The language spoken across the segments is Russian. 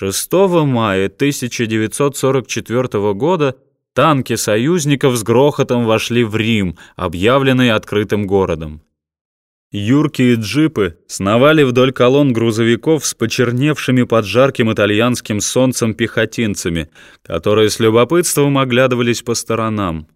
6 мая 1944 года танки союзников с грохотом вошли в Рим, объявленный открытым городом. Юркие джипы сновали вдоль колонн грузовиков с почерневшими под жарким итальянским солнцем пехотинцами, которые с любопытством оглядывались по сторонам.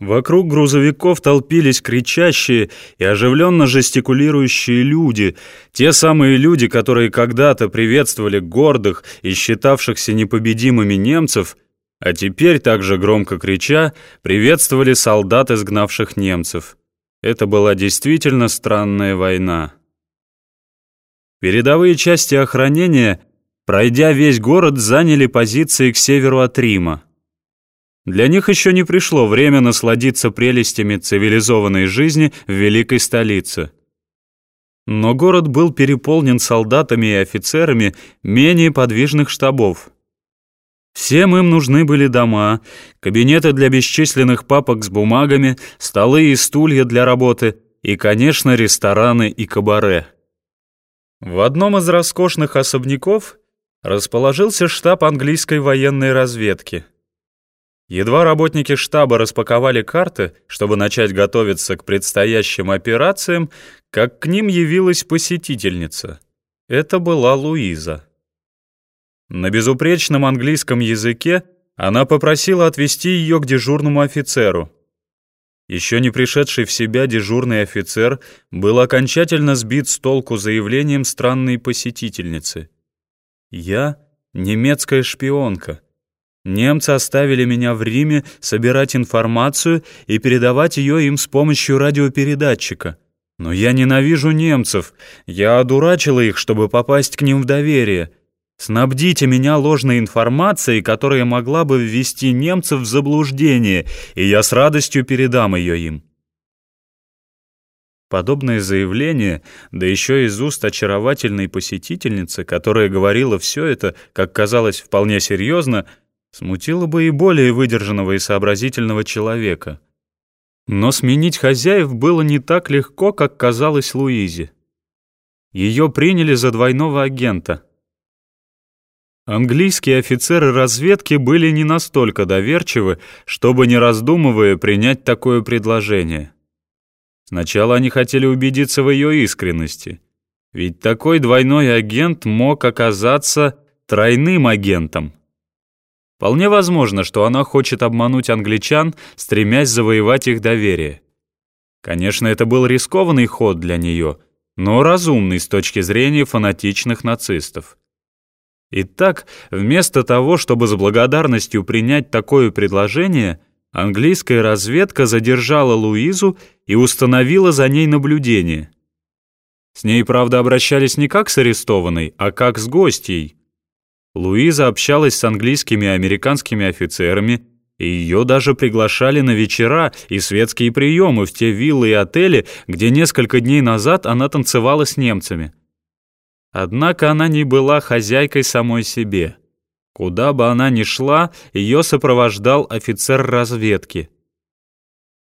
Вокруг грузовиков толпились кричащие и оживленно жестикулирующие люди, те самые люди, которые когда-то приветствовали гордых и считавшихся непобедимыми немцев, а теперь также громко крича приветствовали солдат, изгнавших немцев. Это была действительно странная война. Передовые части охранения, пройдя весь город, заняли позиции к северу от Рима. Для них еще не пришло время насладиться прелестями цивилизованной жизни в великой столице. Но город был переполнен солдатами и офицерами менее подвижных штабов. Всем им нужны были дома, кабинеты для бесчисленных папок с бумагами, столы и стулья для работы и, конечно, рестораны и кабаре. В одном из роскошных особняков расположился штаб английской военной разведки. Едва работники штаба распаковали карты, чтобы начать готовиться к предстоящим операциям, как к ним явилась посетительница. Это была Луиза. На безупречном английском языке она попросила отвезти ее к дежурному офицеру. Еще не пришедший в себя дежурный офицер был окончательно сбит с толку заявлением странной посетительницы. «Я немецкая шпионка. Немцы оставили меня в Риме собирать информацию и передавать ее им с помощью радиопередатчика. Но я ненавижу немцев. Я одурачила их, чтобы попасть к ним в доверие». Снабдите меня ложной информацией, которая могла бы ввести немцев в заблуждение, и я с радостью передам ее им. Подобное заявление, да еще из уст очаровательной посетительницы, которая говорила все это, как казалось, вполне серьезно, смутило бы и более выдержанного и сообразительного человека. Но сменить хозяев было не так легко, как казалось Луизе. Ее приняли за двойного агента — Английские офицеры разведки были не настолько доверчивы, чтобы, не раздумывая, принять такое предложение. Сначала они хотели убедиться в ее искренности. Ведь такой двойной агент мог оказаться тройным агентом. Вполне возможно, что она хочет обмануть англичан, стремясь завоевать их доверие. Конечно, это был рискованный ход для нее, но разумный с точки зрения фанатичных нацистов. Итак, вместо того, чтобы с благодарностью принять такое предложение, английская разведка задержала Луизу и установила за ней наблюдение. С ней, правда, обращались не как с арестованной, а как с гостьей. Луиза общалась с английскими и американскими офицерами, и ее даже приглашали на вечера и светские приемы в те виллы и отели, где несколько дней назад она танцевала с немцами. Однако она не была хозяйкой самой себе. Куда бы она ни шла, ее сопровождал офицер разведки.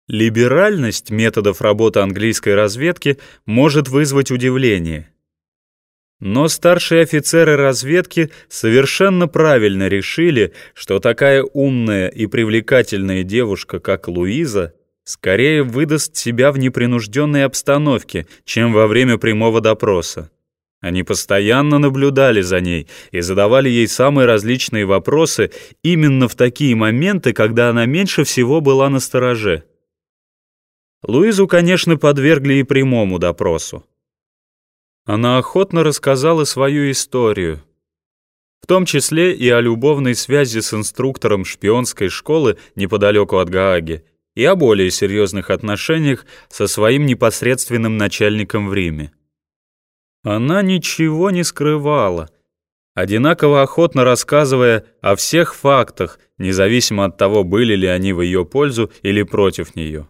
Либеральность методов работы английской разведки может вызвать удивление. Но старшие офицеры разведки совершенно правильно решили, что такая умная и привлекательная девушка, как Луиза, скорее выдаст себя в непринужденной обстановке, чем во время прямого допроса. Они постоянно наблюдали за ней и задавали ей самые различные вопросы именно в такие моменты, когда она меньше всего была на стороже. Луизу, конечно, подвергли и прямому допросу. Она охотно рассказала свою историю, в том числе и о любовной связи с инструктором шпионской школы неподалеку от Гааги и о более серьезных отношениях со своим непосредственным начальником в Риме. Она ничего не скрывала, одинаково охотно рассказывая о всех фактах, независимо от того, были ли они в ее пользу или против нее.